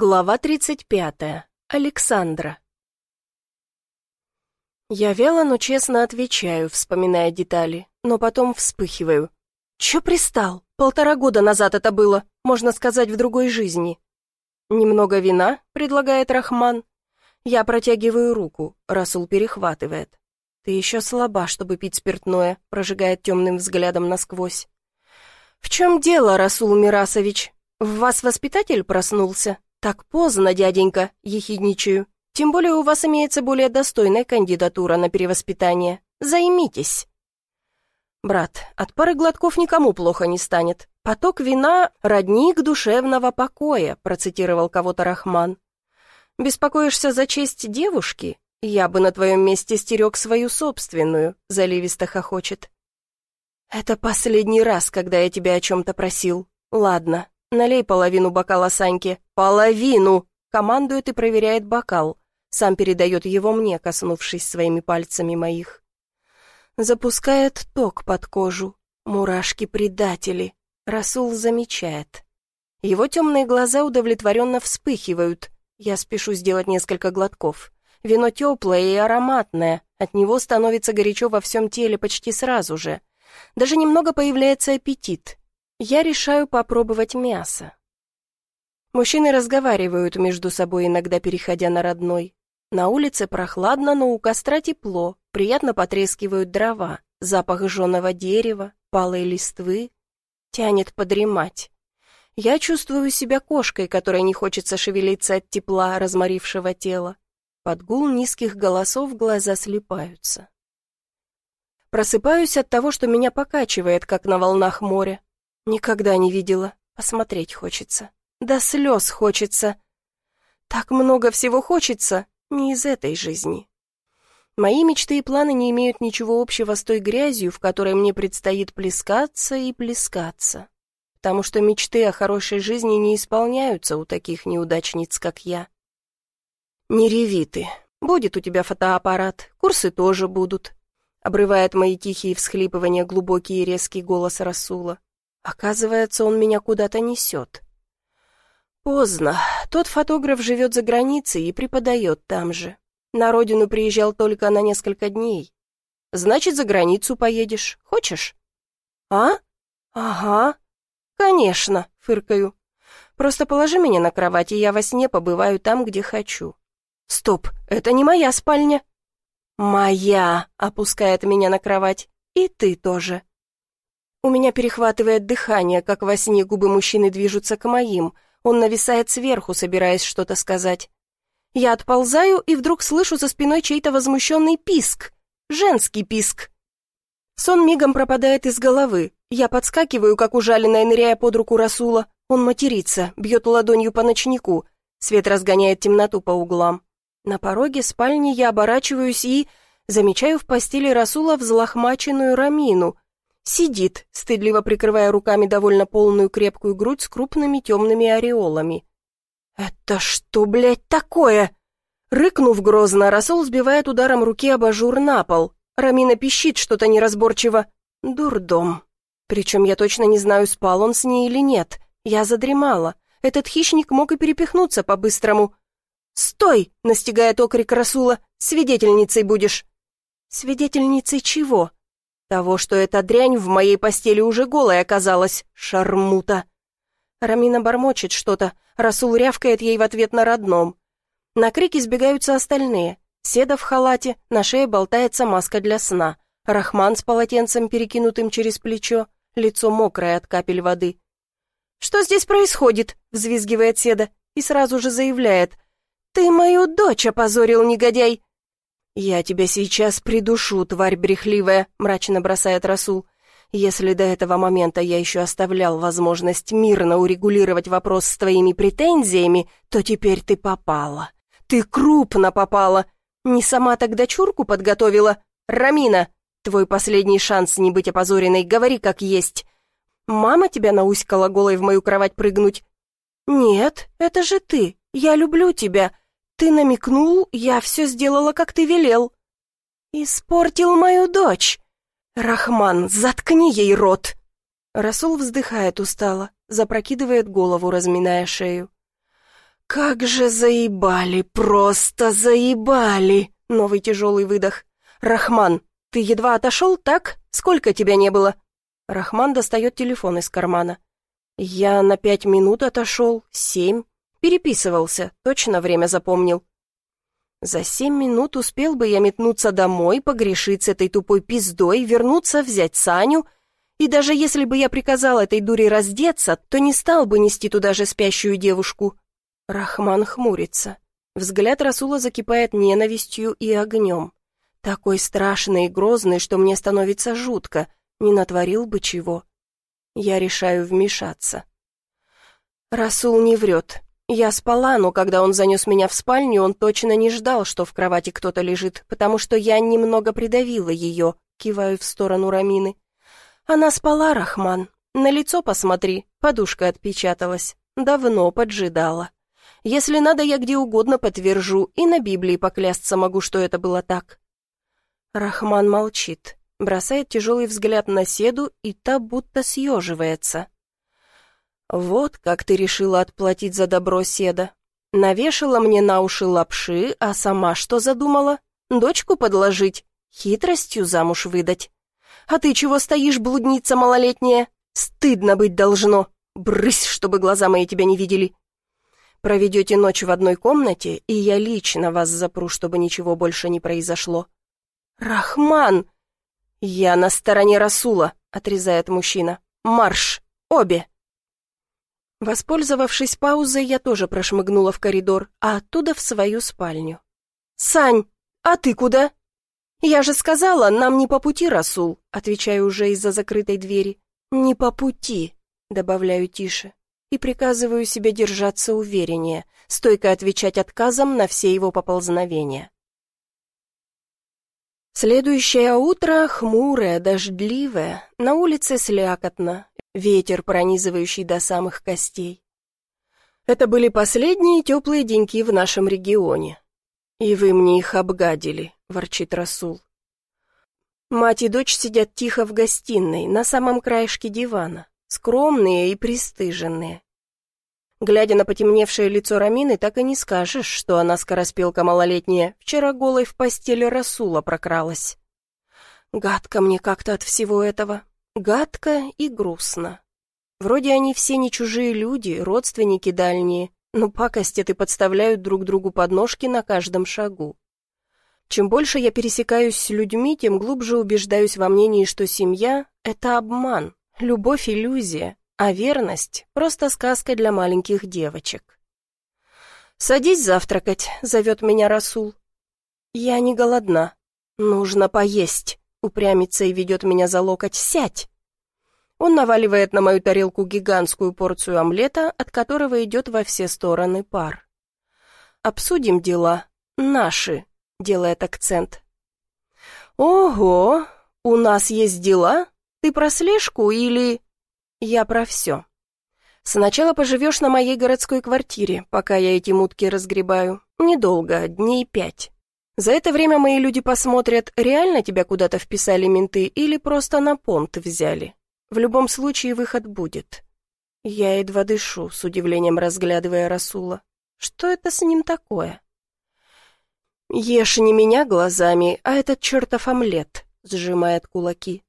Глава 35. Александра. Я вяло, но честно отвечаю, вспоминая детали, но потом вспыхиваю. Чё пристал? Полтора года назад это было, можно сказать, в другой жизни. «Немного вина?» — предлагает Рахман. Я протягиваю руку, Расул перехватывает. «Ты еще слаба, чтобы пить спиртное», — прожигает темным взглядом насквозь. «В чем дело, Расул Мирасович? В вас воспитатель проснулся?» «Так поздно, дяденька», — ехидничаю. «Тем более у вас имеется более достойная кандидатура на перевоспитание. Займитесь». «Брат, от пары глотков никому плохо не станет. Поток вина — родник душевного покоя», — процитировал кого-то Рахман. «Беспокоишься за честь девушки? Я бы на твоем месте стерег свою собственную», — заливисто хохочет. «Это последний раз, когда я тебя о чем-то просил. Ладно, «Налей половину бокала Саньке». «Половину!» Командует и проверяет бокал. Сам передает его мне, коснувшись своими пальцами моих. Запускает ток под кожу. Мурашки-предатели. Расул замечает. Его темные глаза удовлетворенно вспыхивают. Я спешу сделать несколько глотков. Вино теплое и ароматное. От него становится горячо во всем теле почти сразу же. Даже немного появляется аппетит. Я решаю попробовать мясо. Мужчины разговаривают между собой, иногда переходя на родной. На улице прохладно, но у костра тепло, приятно потрескивают дрова, запах жженого дерева, палой листвы. Тянет подремать. Я чувствую себя кошкой, которой не хочется шевелиться от тепла разморившего тела. Под гул низких голосов глаза слепаются. Просыпаюсь от того, что меня покачивает, как на волнах моря. Никогда не видела. Посмотреть хочется. До слез хочется. Так много всего хочется, не из этой жизни. Мои мечты и планы не имеют ничего общего с той грязью, в которой мне предстоит плескаться и плескаться. Потому что мечты о хорошей жизни не исполняются у таких неудачниц, как я. Не реви ты. Будет у тебя фотоаппарат, курсы тоже будут. Обрывает мои тихие всхлипывания глубокий и резкий голос Расула. Оказывается, он меня куда-то несет. Поздно. Тот фотограф живет за границей и преподает там же. На родину приезжал только на несколько дней. Значит, за границу поедешь. Хочешь? А? Ага. Конечно, фыркаю. Просто положи меня на кровать, и я во сне побываю там, где хочу. Стоп, это не моя спальня. Моя, опускает меня на кровать. И ты тоже. У меня перехватывает дыхание, как во сне губы мужчины движутся к моим. Он нависает сверху, собираясь что-то сказать. Я отползаю и вдруг слышу за спиной чей-то возмущенный писк. Женский писк. Сон мигом пропадает из головы. Я подскакиваю, как ужаленная, ныряя под руку Расула. Он матерится, бьет ладонью по ночнику. Свет разгоняет темноту по углам. На пороге спальни я оборачиваюсь и... Замечаю в постели Расула взлохмаченную Рамину — Сидит, стыдливо прикрывая руками довольно полную крепкую грудь с крупными темными ореолами. «Это что, блядь, такое?» Рыкнув грозно, Расул сбивает ударом руки абажур на пол. Рамина пищит что-то неразборчиво. «Дурдом». Причем я точно не знаю, спал он с ней или нет. Я задремала. Этот хищник мог и перепихнуться по-быстрому. «Стой!» — настигает окрик Расула. «Свидетельницей будешь». «Свидетельницей чего?» Того, что эта дрянь в моей постели уже голая оказалась, шармута. Рамина бормочет что-то, Расул рявкает ей в ответ на родном. На крики сбегаются остальные. Седа в халате, на шее болтается маска для сна. Рахман с полотенцем, перекинутым через плечо, лицо мокрое от капель воды. «Что здесь происходит?» — взвизгивает Седа и сразу же заявляет. «Ты мою дочь опозорил, негодяй! «Я тебя сейчас придушу, тварь брехливая», — мрачно бросает Расул. «Если до этого момента я еще оставлял возможность мирно урегулировать вопрос с твоими претензиями, то теперь ты попала. Ты крупно попала. Не сама тогда чурку подготовила? Рамина, твой последний шанс не быть опозоренной, говори как есть. Мама тебя науськала голой в мою кровать прыгнуть?» «Нет, это же ты. Я люблю тебя. Ты намекнул, я все сделала, как ты велел. Испортил мою дочь. Рахман, заткни ей рот. Расул вздыхает устало, запрокидывает голову, разминая шею. как же заебали, просто заебали!» Новый тяжелый выдох. «Рахман, ты едва отошел, так? Сколько тебя не было?» Рахман достает телефон из кармана. «Я на пять минут отошел, семь. Переписывался, точно время запомнил». За семь минут успел бы я метнуться домой, погрешить с этой тупой пиздой, вернуться, взять Саню. И даже если бы я приказал этой дуре раздеться, то не стал бы нести туда же спящую девушку. Рахман хмурится. Взгляд Расула закипает ненавистью и огнем. Такой страшный и грозный, что мне становится жутко. Не натворил бы чего. Я решаю вмешаться. Расул не врет. Я спала, но когда он занес меня в спальню, он точно не ждал, что в кровати кто-то лежит, потому что я немного придавила ее, киваю в сторону Рамины. Она спала, Рахман. На лицо посмотри, подушка отпечаталась. Давно поджидала. Если надо, я где угодно подтвержу, и на Библии поклясться могу, что это было так. Рахман молчит, бросает тяжелый взгляд на Седу, и та будто съеживается. «Вот как ты решила отплатить за добро Седа. Навешала мне на уши лапши, а сама что задумала? Дочку подложить? Хитростью замуж выдать? А ты чего стоишь, блудница малолетняя? Стыдно быть должно. Брысь, чтобы глаза мои тебя не видели. Проведете ночь в одной комнате, и я лично вас запру, чтобы ничего больше не произошло». «Рахман!» «Я на стороне Расула», — отрезает мужчина. «Марш! Обе!» Воспользовавшись паузой, я тоже прошмыгнула в коридор, а оттуда в свою спальню. «Сань, а ты куда?» «Я же сказала, нам не по пути, Расул», отвечаю уже из-за закрытой двери. «Не по пути», добавляю тише, и приказываю себе держаться увереннее, стойко отвечать отказом на все его поползновения. Следующее утро хмурое, дождливое, на улице слякотно, ветер, пронизывающий до самых костей. Это были последние теплые деньки в нашем регионе. «И вы мне их обгадили», — ворчит Расул. Мать и дочь сидят тихо в гостиной, на самом краешке дивана, скромные и пристыженные. Глядя на потемневшее лицо Рамины, так и не скажешь, что она скороспелка малолетняя, вчера голой в постели Расула прокралась. Гадко мне как-то от всего этого. Гадко и грустно. Вроде они все не чужие люди, родственники дальние, но пакостят и подставляют друг другу подножки на каждом шагу. Чем больше я пересекаюсь с людьми, тем глубже убеждаюсь во мнении, что семья — это обман, любовь — иллюзия, а верность — просто сказка для маленьких девочек. «Садись завтракать», — зовет меня Расул. «Я не голодна. Нужно поесть». Упрямится и ведет меня за локоть. «Сядь!» Он наваливает на мою тарелку гигантскую порцию омлета, от которого идет во все стороны пар. «Обсудим дела. Наши», — делает акцент. «Ого! У нас есть дела? Ты про слежку или...» «Я про все. Сначала поживешь на моей городской квартире, пока я эти мутки разгребаю. Недолго, дней пять. За это время мои люди посмотрят, реально тебя куда-то вписали менты или просто на понт взяли. В любом случае выход будет. Я едва дышу, с удивлением разглядывая Расула. Что это с ним такое? Ешь не меня глазами, а этот чертов омлет, сжимает кулаки.